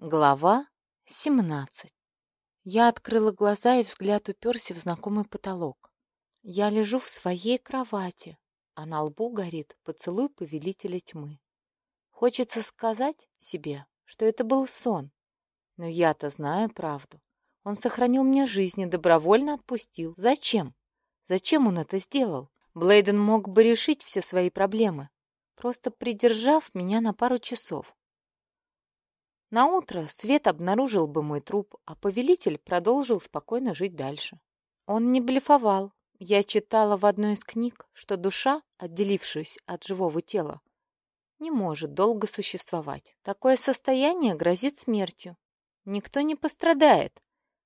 Глава 17 Я открыла глаза, и взгляд уперся в знакомый потолок. Я лежу в своей кровати, а на лбу горит поцелуй повелителя тьмы. Хочется сказать себе, что это был сон, но я-то знаю правду. Он сохранил мне жизнь и добровольно отпустил. Зачем? Зачем он это сделал? Блейден мог бы решить все свои проблемы, просто придержав меня на пару часов. На утро Свет обнаружил бы мой труп, а повелитель продолжил спокойно жить дальше. Он не блефовал. Я читала в одной из книг, что душа, отделившись от живого тела, не может долго существовать. Такое состояние грозит смертью. Никто не пострадает.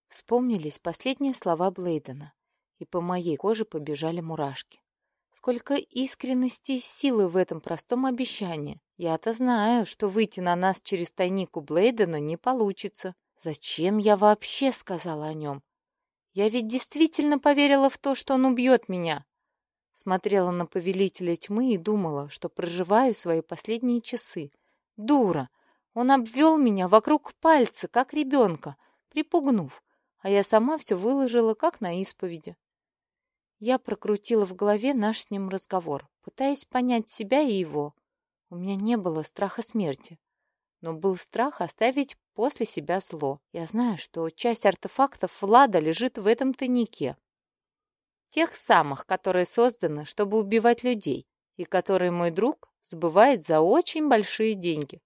Вспомнились последние слова Блейдена, и по моей коже побежали мурашки. Сколько искренности и силы в этом простом обещании. Я-то знаю, что выйти на нас через тайник у Блейдена не получится. Зачем я вообще сказала о нем? Я ведь действительно поверила в то, что он убьет меня. Смотрела на повелителя тьмы и думала, что проживаю свои последние часы. Дура! Он обвел меня вокруг пальца, как ребенка, припугнув, а я сама все выложила, как на исповеди. Я прокрутила в голове наш с ним разговор, пытаясь понять себя и его. У меня не было страха смерти, но был страх оставить после себя зло. Я знаю, что часть артефактов Влада лежит в этом тайнике. Тех самых, которые созданы, чтобы убивать людей, и которые мой друг сбывает за очень большие деньги.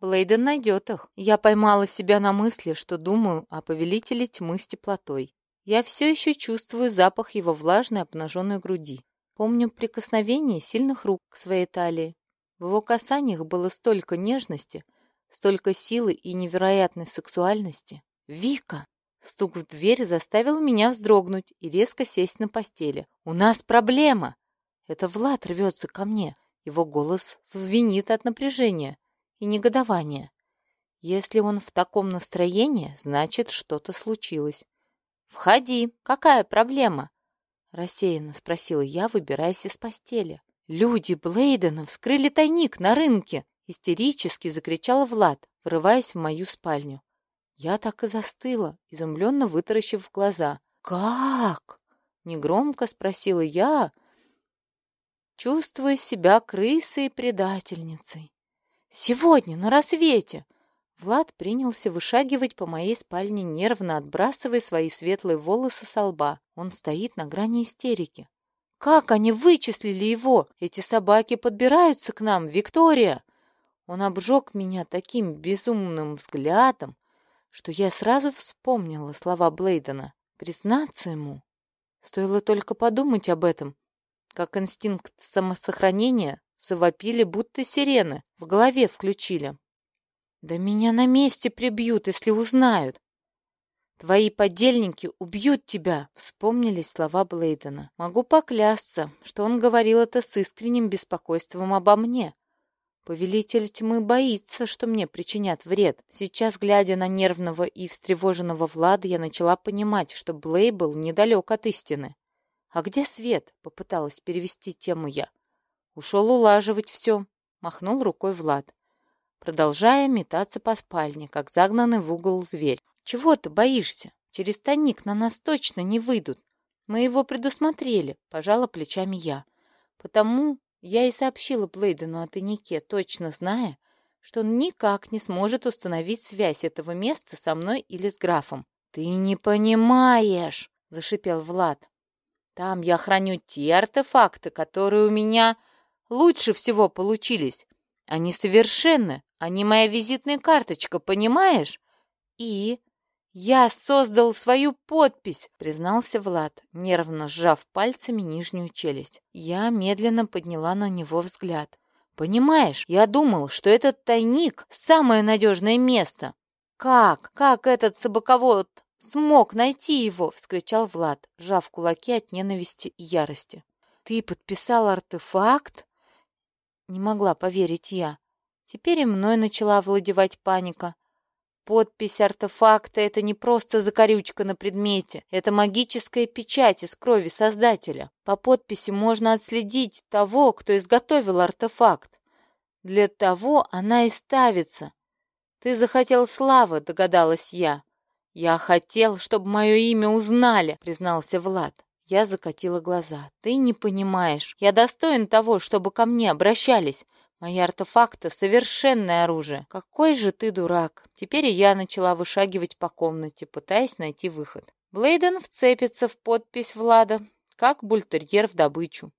Блейден найдет их. Я поймала себя на мысли, что думаю о повелителе тьмы с теплотой. Я все еще чувствую запах его влажной обнаженной груди. Помню прикосновение сильных рук к своей талии, в его касаниях было столько нежности, столько силы и невероятной сексуальности. «Вика!» Стук в дверь заставил меня вздрогнуть и резко сесть на постели. «У нас проблема!» Это Влад рвется ко мне. Его голос звенит от напряжения и негодования. Если он в таком настроении, значит, что-то случилось. «Входи! Какая проблема?» Рассеянно спросила я, выбираясь из постели. «Люди Блейдена вскрыли тайник на рынке!» Истерически закричал Влад, врываясь в мою спальню. Я так и застыла, изумленно вытаращив глаза. «Как?» — негромко спросила я, чувствуя себя крысой и предательницей. «Сегодня, на рассвете!» Влад принялся вышагивать по моей спальне, нервно отбрасывая свои светлые волосы со лба. Он стоит на грани истерики. Как они вычислили его? Эти собаки подбираются к нам, Виктория!» Он обжег меня таким безумным взглядом, что я сразу вспомнила слова Блейдена. Признаться ему. Стоило только подумать об этом, как инстинкт самосохранения завопили, будто сирены, в голове включили. «Да меня на месте прибьют, если узнают!» «Твои подельники убьют тебя!» — вспомнились слова Блейдена. «Могу поклясться, что он говорил это с искренним беспокойством обо мне. Повелитель тьмы боится, что мне причинят вред. Сейчас, глядя на нервного и встревоженного Влада, я начала понимать, что Блей был недалек от истины. «А где свет?» — попыталась перевести тему я. «Ушел улаживать все», — махнул рукой Влад, продолжая метаться по спальне, как загнанный в угол зверь. «Чего ты боишься? Через тайник на нас точно не выйдут. Мы его предусмотрели», — пожала плечами я. «Потому я и сообщила Блейдену о тайнике, точно зная, что он никак не сможет установить связь этого места со мной или с графом». «Ты не понимаешь!» — зашипел Влад. «Там я храню те артефакты, которые у меня лучше всего получились. Они совершенны, они моя визитная карточка, понимаешь? И «Я создал свою подпись», — признался Влад, нервно сжав пальцами нижнюю челюсть. Я медленно подняла на него взгляд. «Понимаешь, я думал, что этот тайник — самое надежное место». «Как? Как этот собаковод смог найти его?» — вскричал Влад, сжав кулаки от ненависти и ярости. «Ты подписал артефакт?» Не могла поверить я. Теперь и мной начала овладевать паника. Подпись артефакта — это не просто закорючка на предмете, это магическая печать из крови Создателя. По подписи можно отследить того, кто изготовил артефакт. Для того она и ставится. «Ты захотел славы», — догадалась я. «Я хотел, чтобы мое имя узнали», — признался Влад. Я закатила глаза. «Ты не понимаешь. Я достоин того, чтобы ко мне обращались. Мои артефакты — совершенное оружие. Какой же ты дурак!» Теперь я начала вышагивать по комнате, пытаясь найти выход. Блейден вцепится в подпись Влада, как бультерьер в добычу.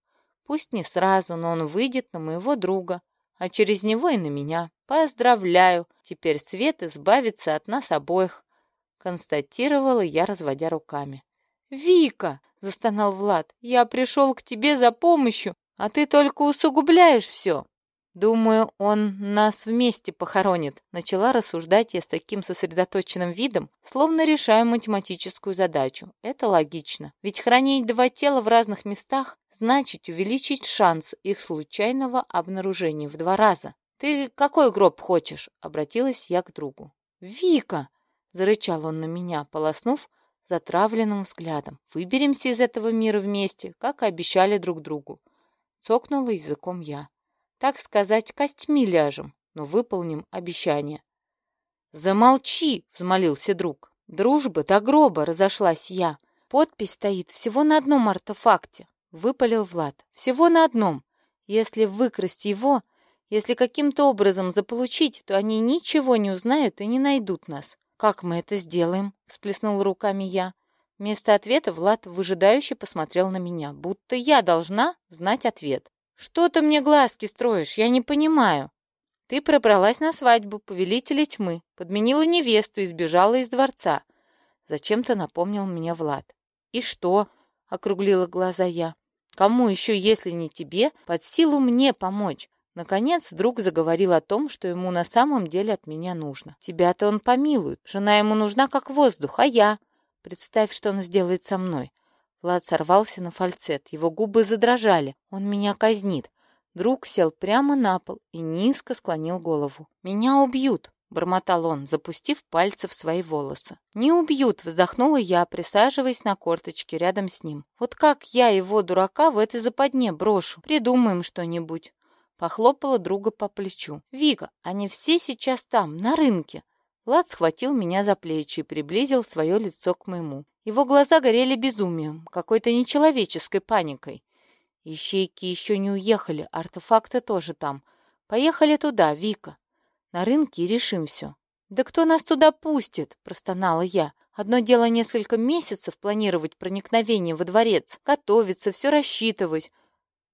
Пусть не сразу, но он выйдет на моего друга, а через него и на меня. Поздравляю! Теперь Свет избавится от нас обоих констатировала я, разводя руками. «Вика!» — застонал Влад. «Я пришел к тебе за помощью, а ты только усугубляешь все!» «Думаю, он нас вместе похоронит», — начала рассуждать я с таким сосредоточенным видом, словно решаю математическую задачу. Это логично. Ведь хранить два тела в разных местах значит увеличить шанс их случайного обнаружения в два раза. «Ты какой гроб хочешь?» — обратилась я к другу. «Вика!» Зарычал он на меня, полоснув затравленным взглядом. «Выберемся из этого мира вместе, как и обещали друг другу». Цокнула языком я. «Так сказать, костьми ляжем, но выполним обещание». «Замолчи!» — взмолился друг. «Дружба до гроба!» — разошлась я. «Подпись стоит всего на одном артефакте», — выпалил Влад. «Всего на одном. Если выкрасть его, если каким-то образом заполучить, то они ничего не узнают и не найдут нас. «Как мы это сделаем?» — всплеснула руками я. Вместо ответа Влад выжидающе посмотрел на меня, будто я должна знать ответ. «Что ты мне глазки строишь? Я не понимаю». «Ты пробралась на свадьбу повелителя тьмы, подменила невесту и сбежала из дворца». Зачем-то напомнил меня Влад. «И что?» — округлила глаза я. «Кому еще, если не тебе, под силу мне помочь? Наконец, друг заговорил о том, что ему на самом деле от меня нужно. Тебя-то он помилует. Жена ему нужна как воздух, а я? Представь, что он сделает со мной. Влад сорвался на фальцет. Его губы задрожали. Он меня казнит. Друг сел прямо на пол и низко склонил голову. «Меня убьют!» — бормотал он, запустив пальцы в свои волосы. «Не убьют!» — вздохнула я, присаживаясь на корточке рядом с ним. «Вот как я его, дурака, в этой западне брошу? Придумаем что-нибудь!» Похлопала друга по плечу. «Вика, они все сейчас там, на рынке!» Влад схватил меня за плечи и приблизил свое лицо к моему. Его глаза горели безумием, какой-то нечеловеческой паникой. Ищейки еще не уехали, артефакты тоже там. Поехали туда, Вика. На рынке решим все. «Да кто нас туда пустит?» – простонала я. «Одно дело несколько месяцев планировать проникновение во дворец, готовиться, все рассчитывать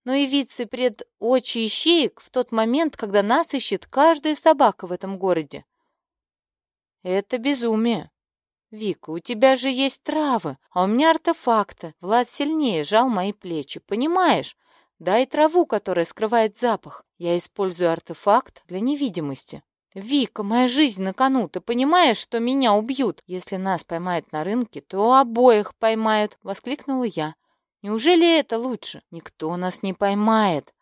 но явиться пред очи ищеек в тот момент, когда нас ищет каждая собака в этом городе. Это безумие. Вика, у тебя же есть травы, а у меня артефакты. Влад сильнее жал мои плечи, понимаешь? Дай траву, которая скрывает запах. Я использую артефакт для невидимости. «Вика, моя жизнь на кону. Ты понимаешь, что меня убьют? Если нас поймают на рынке, то обоих поймают!» — воскликнула я. Неужели это лучше? Никто нас не поймает.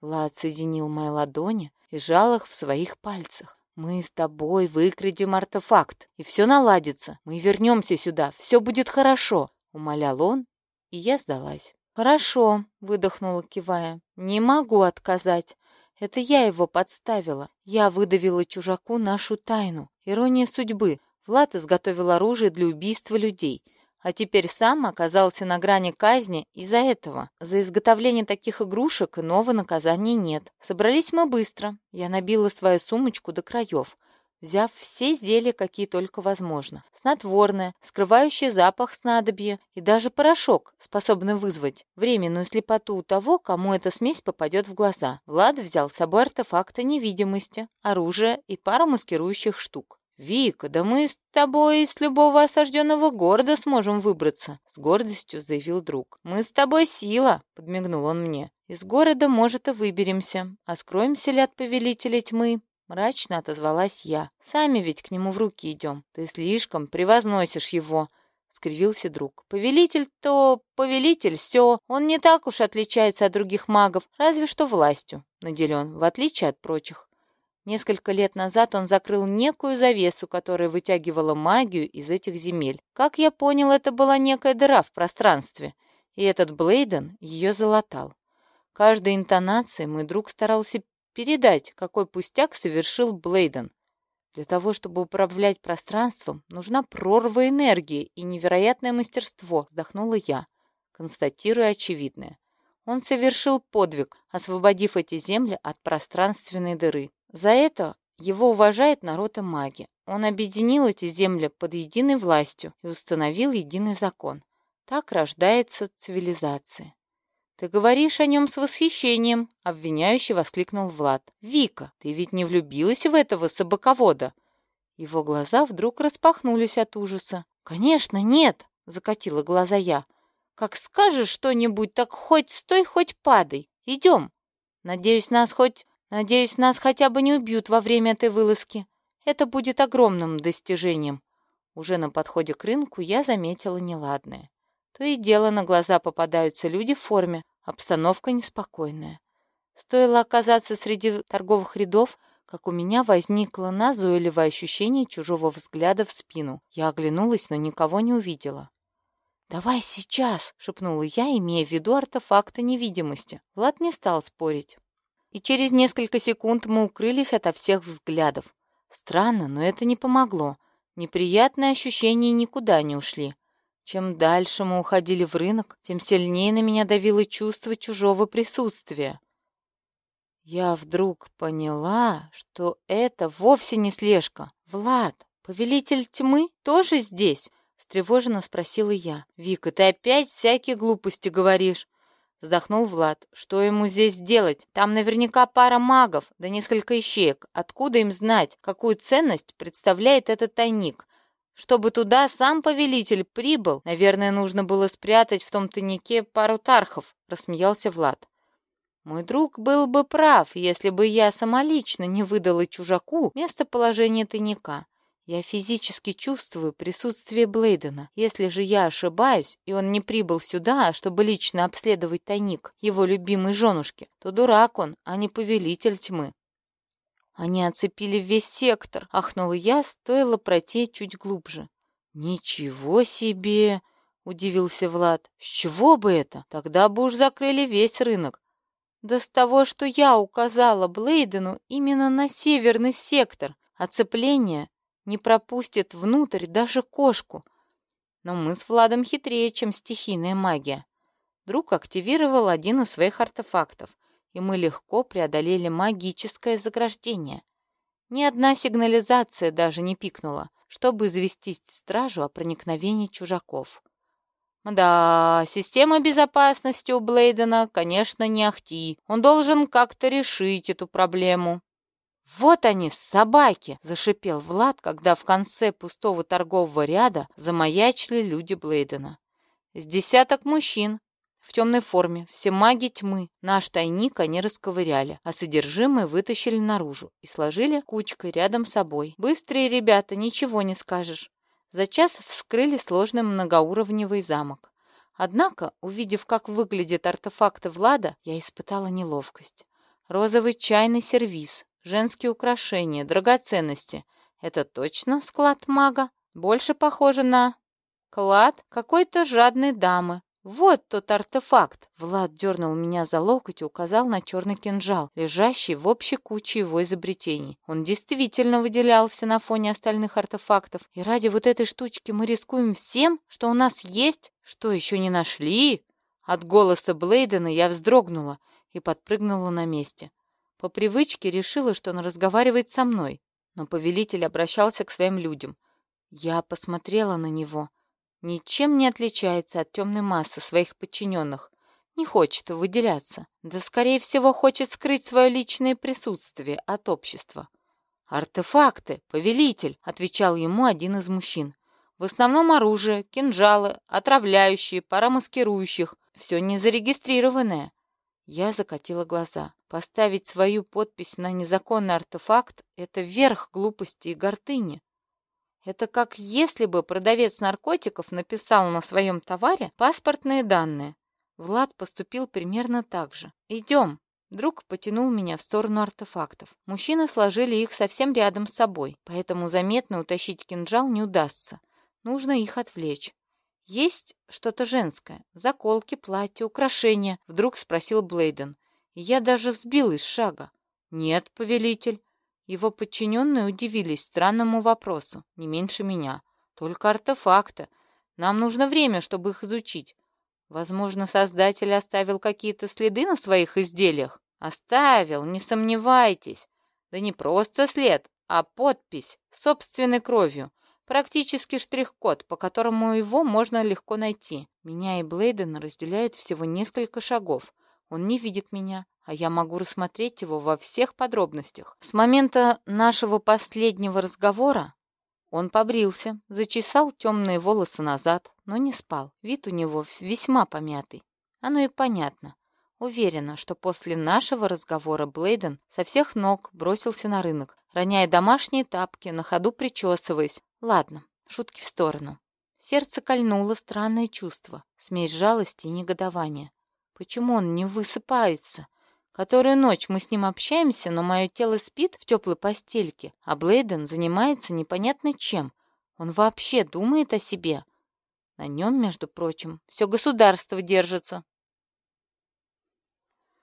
Влад соединил мои ладони и сжал их в своих пальцах. Мы с тобой выкрадем артефакт, и все наладится. Мы вернемся сюда, все будет хорошо, умолял он, и я сдалась. «Хорошо», — выдохнула, кивая. «Не могу отказать. Это я его подставила. Я выдавила чужаку нашу тайну. Ирония судьбы. Влад изготовил оружие для убийства людей а теперь сам оказался на грани казни из-за этого. За изготовление таких игрушек иного наказания нет. Собрались мы быстро. Я набила свою сумочку до краев, взяв все зелья, какие только возможно. Снотворное, скрывающее запах снадобья и даже порошок, способный вызвать временную слепоту у того, кому эта смесь попадет в глаза. Влад взял с собой артефакты невидимости, оружие и пару маскирующих штук. «Вика, да мы с тобой из любого осажденного города сможем выбраться», — с гордостью заявил друг. «Мы с тобой сила», — подмигнул он мне. «Из города, может, и выберемся. А скроемся ли от повелителя тьмы?» Мрачно отозвалась я. «Сами ведь к нему в руки идем. Ты слишком превозносишь его», — скривился друг. «Повелитель-то повелитель, все. Он не так уж отличается от других магов, разве что властью наделен, в отличие от прочих. Несколько лет назад он закрыл некую завесу, которая вытягивала магию из этих земель. Как я понял, это была некая дыра в пространстве, и этот Блейден ее залатал. Каждой интонацией мой друг старался передать, какой пустяк совершил Блейден. Для того, чтобы управлять пространством, нужна прорва энергии и невероятное мастерство, вздохнула я, констатируя очевидное. Он совершил подвиг, освободив эти земли от пространственной дыры. За это его уважает народ и маги. Он объединил эти земли под единой властью и установил единый закон. Так рождается цивилизация. «Ты говоришь о нем с восхищением», — обвиняюще воскликнул Влад. «Вика, ты ведь не влюбилась в этого собаковода?» Его глаза вдруг распахнулись от ужаса. «Конечно, нет!» — закатила глаза я. «Как скажешь что-нибудь, так хоть стой, хоть падай. Идем. Надеюсь, нас хоть... Надеюсь, нас хотя бы не убьют во время этой вылазки. Это будет огромным достижением». Уже на подходе к рынку я заметила неладное. То и дело на глаза попадаются люди в форме, обстановка неспокойная. Стоило оказаться среди торговых рядов, как у меня возникло назойливое ощущение чужого взгляда в спину. Я оглянулась, но никого не увидела. «Давай сейчас!» — шепнула я, имея в виду артефакты невидимости. Влад не стал спорить. И через несколько секунд мы укрылись ото всех взглядов. Странно, но это не помогло. Неприятные ощущения никуда не ушли. Чем дальше мы уходили в рынок, тем сильнее на меня давило чувство чужого присутствия. Я вдруг поняла, что это вовсе не слежка. «Влад, повелитель тьмы, тоже здесь?» — встревоженно спросила я. «Вика, ты опять всякие глупости говоришь?» Вздохнул Влад. «Что ему здесь делать? Там наверняка пара магов, да несколько ищеек. Откуда им знать, какую ценность представляет этот тайник? Чтобы туда сам повелитель прибыл, наверное, нужно было спрятать в том тайнике пару тархов, рассмеялся Влад. Мой друг был бы прав, если бы я самолично не выдала чужаку местоположение тайника. Я физически чувствую присутствие Блейдена. Если же я ошибаюсь, и он не прибыл сюда, чтобы лично обследовать тайник его любимой женушки, то дурак он, а не повелитель тьмы. Они оцепили весь сектор, ахнула я, стоило пройти чуть глубже. Ничего себе! Удивился Влад. С чего бы это? Тогда бы уж закрыли весь рынок. Да с того, что я указала Блейдену именно на северный сектор. Оцепление не пропустит внутрь даже кошку. Но мы с Владом хитрее, чем стихийная магия. Друг активировал один из своих артефактов — и мы легко преодолели магическое заграждение. Ни одна сигнализация даже не пикнула, чтобы известить стражу о проникновении чужаков. Да, система безопасности у Блейдена, конечно, не ахти. Он должен как-то решить эту проблему. «Вот они, собаки!» – зашипел Влад, когда в конце пустого торгового ряда замаячили люди Блейдена. С десяток мужчин, в темной форме, все маги тьмы. Наш тайник они расковыряли, а содержимое вытащили наружу и сложили кучкой рядом с собой. Быстрые ребята, ничего не скажешь. За час вскрыли сложный многоуровневый замок. Однако, увидев, как выглядят артефакты Влада, я испытала неловкость. Розовый чайный сервиз, женские украшения, драгоценности. Это точно склад мага? Больше похоже на... Клад какой-то жадной дамы, «Вот тот артефакт!» Влад дернул меня за локоть и указал на черный кинжал, лежащий в общей куче его изобретений. Он действительно выделялся на фоне остальных артефактов. И ради вот этой штучки мы рискуем всем, что у нас есть, что еще не нашли. От голоса Блейдена я вздрогнула и подпрыгнула на месте. По привычке решила, что он разговаривает со мной, но повелитель обращался к своим людям. Я посмотрела на него — ничем не отличается от темной массы своих подчиненных, не хочет выделяться, да, скорее всего, хочет скрыть свое личное присутствие от общества. «Артефакты, повелитель», — отвечал ему один из мужчин. «В основном оружие, кинжалы, отравляющие, пара маскирующих. Все незарегистрированное». Я закатила глаза. Поставить свою подпись на незаконный артефакт — это верх глупости и гордыни. Это как если бы продавец наркотиков написал на своем товаре паспортные данные. Влад поступил примерно так же. «Идем». Друг потянул меня в сторону артефактов. Мужчины сложили их совсем рядом с собой, поэтому заметно утащить кинжал не удастся. Нужно их отвлечь. «Есть что-то женское? Заколки, платья, украшения?» Вдруг спросил Блейден. Я даже сбил из шага. «Нет, повелитель». Его подчиненные удивились странному вопросу, не меньше меня. Только артефакты. Нам нужно время, чтобы их изучить. Возможно, создатель оставил какие-то следы на своих изделиях? Оставил, не сомневайтесь. Да не просто след, а подпись собственной кровью. Практически штрих-код, по которому его можно легко найти. Меня и Блейдена разделяет всего несколько шагов. Он не видит меня, а я могу рассмотреть его во всех подробностях. С момента нашего последнего разговора он побрился, зачесал темные волосы назад, но не спал. Вид у него весьма помятый. Оно и понятно. Уверена, что после нашего разговора Блейден со всех ног бросился на рынок, роняя домашние тапки, на ходу причесываясь. Ладно, шутки в сторону. Сердце кольнуло странное чувство, смесь жалости и негодования. Почему он не высыпается? Которую ночь мы с ним общаемся, но мое тело спит в теплой постельке, а Блейден занимается непонятно чем. Он вообще думает о себе. На нем, между прочим, все государство держится.